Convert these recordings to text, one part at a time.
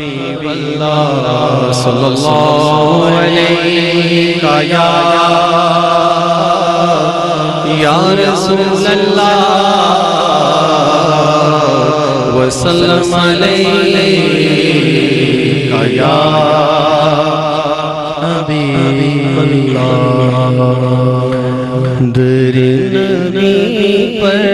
حبیب اللہ صلی اللہ علیہ یا یا رسول اللہ وسلم علیہ یا حبیب اللہ در نبی پر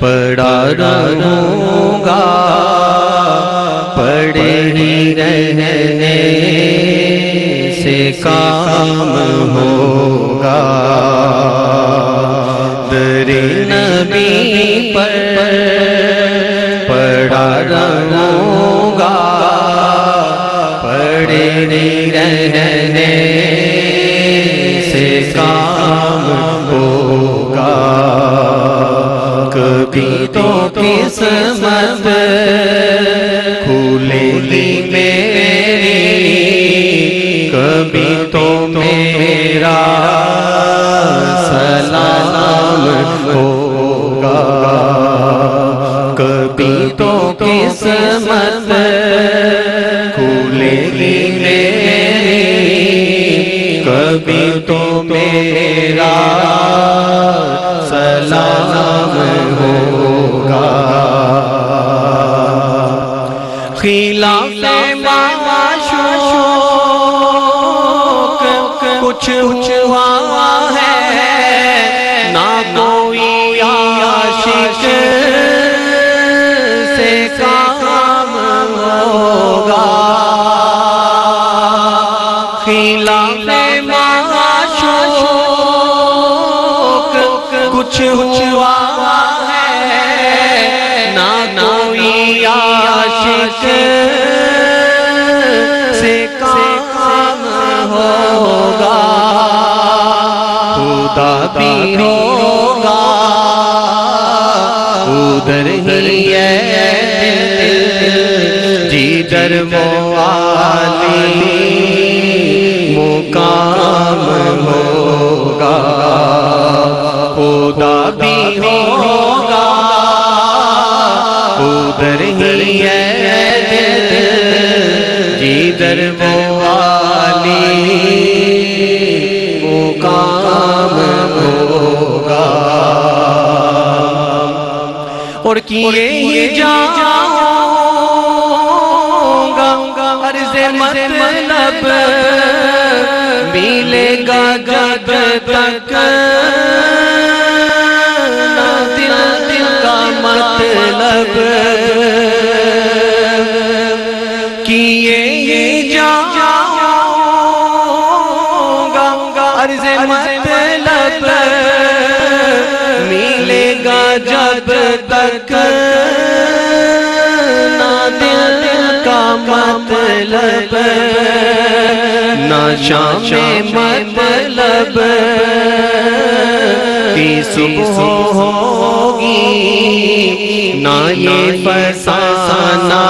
پڑا رہوں گا پڑے ہی رہنے سے کام ہوگا۔ در نبی پر پڑا رہوں گا پڑے ہی رہنے سے کام ہوگا۔ کبھی تیرا سلام ہوگا۔ خلاف معشوق کچھ ہوا ہے نہ کوئی عاشق۔ کچھ ہوا ہے، نہ کوئی عاشق سے کام ہوگا۔ خدا بھی ہوگا۔ ادھر ہی ہے۔ جی، جدھر موالی اور کیے ہی جاؤں گا۔ عرض مطلب ملے گا جب تک۔ دل دل کا مطلب کیے ہی جاؤں گا۔ عرض مطلب ملے گا جب تک نہ دل کا مطلب نہ شام مطلب کی صبح ہوگی نہ یہ فسانہ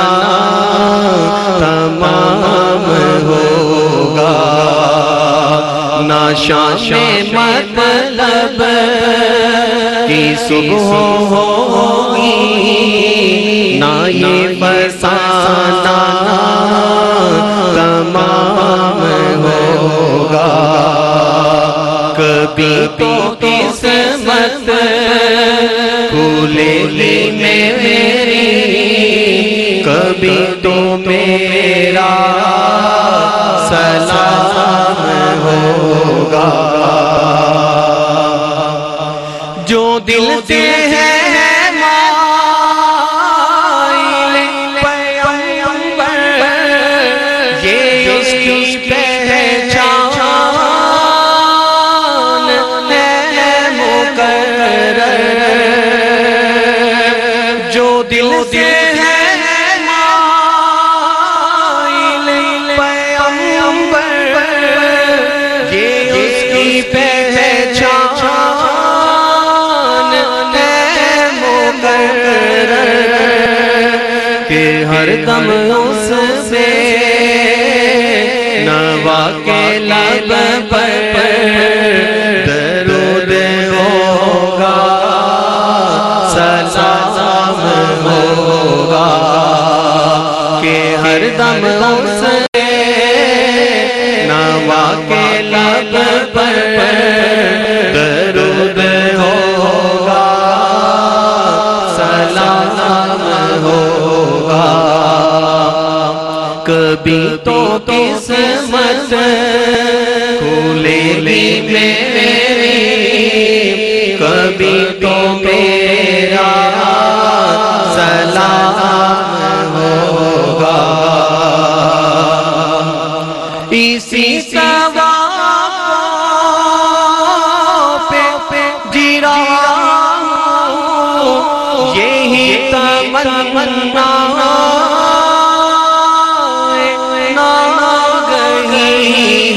تمام نہ شام مطلب کی صبح ہوگی، نہ یہ فسانہ تمام ہوگا۔ کبھی تو قسمت کھولے گی میری کبھی تو ہوگا جو دل سے ہے مائل پیغمبر کہ ہر دم اس سے نوا کے لب پر کبھی تو قسمت کھولے گی میری، کبھی تو میرا سلام ہوگا۔ اسی سوا پہ جیرا، یہی تمنا۔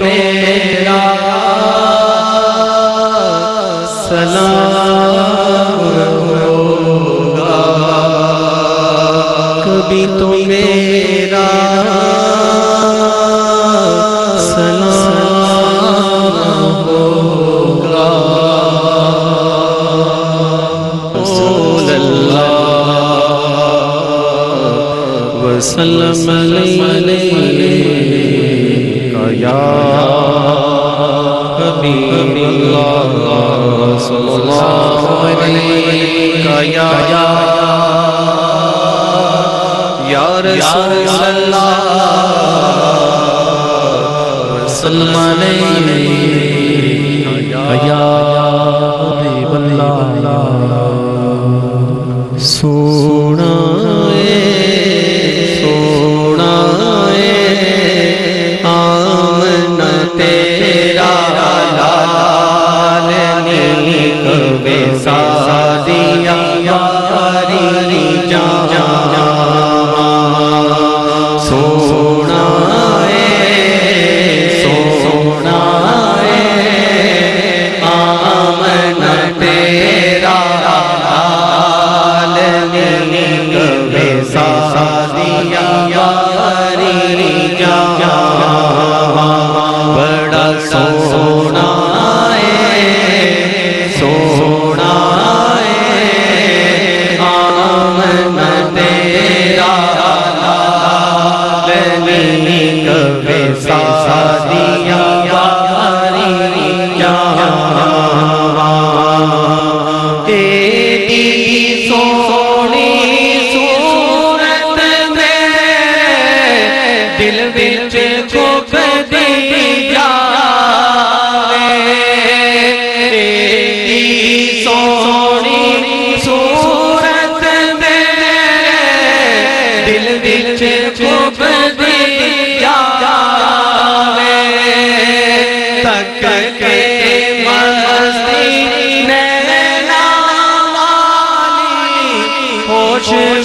تیرا سلام ہوگا کبھی تو میرا سلام ہوگا رسول اللہ وسلم علیہ یا علی یا یا رسول اللہ وسلم علیہ دل وچ کھوک دیا تیری سونی صورت میں دل وچ کھوک دیا تک کے مستی نیلا ہوش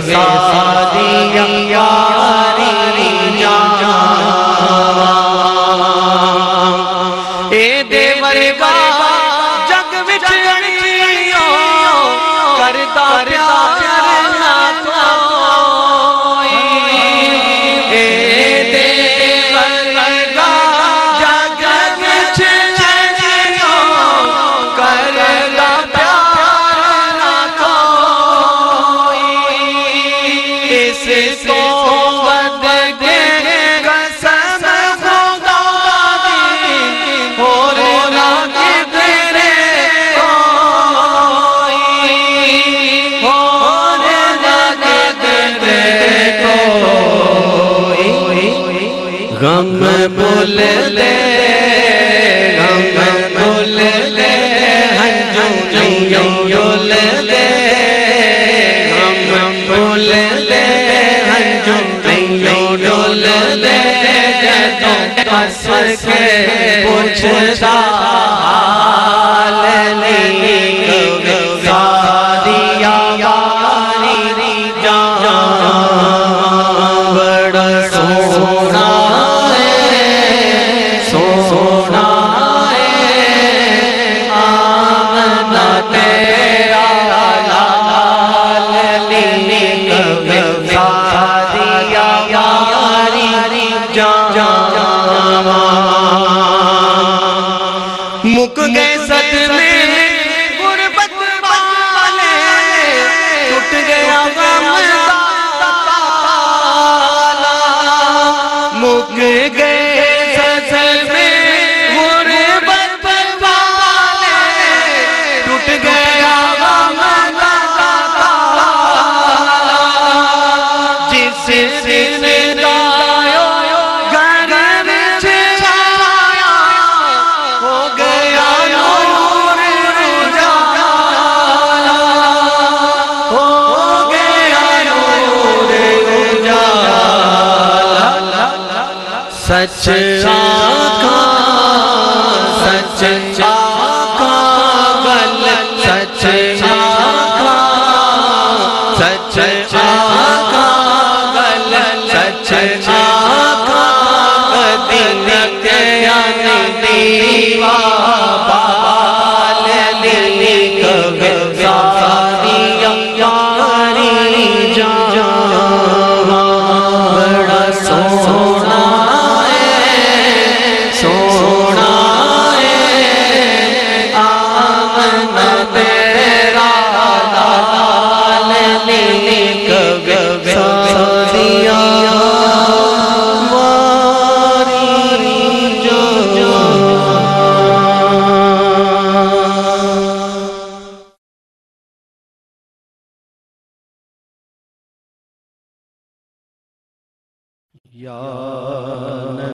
سارا بھول لے غم بھول لے ہنجو یوں یول لے غم بھول لے ہنجو یوں یول لے جتوں کا سر کے پوچھتا سچ آقا سچ آقا بل سچ آقا سچ آقا بل سچ آقا دن کیا دیوا بال دلی کب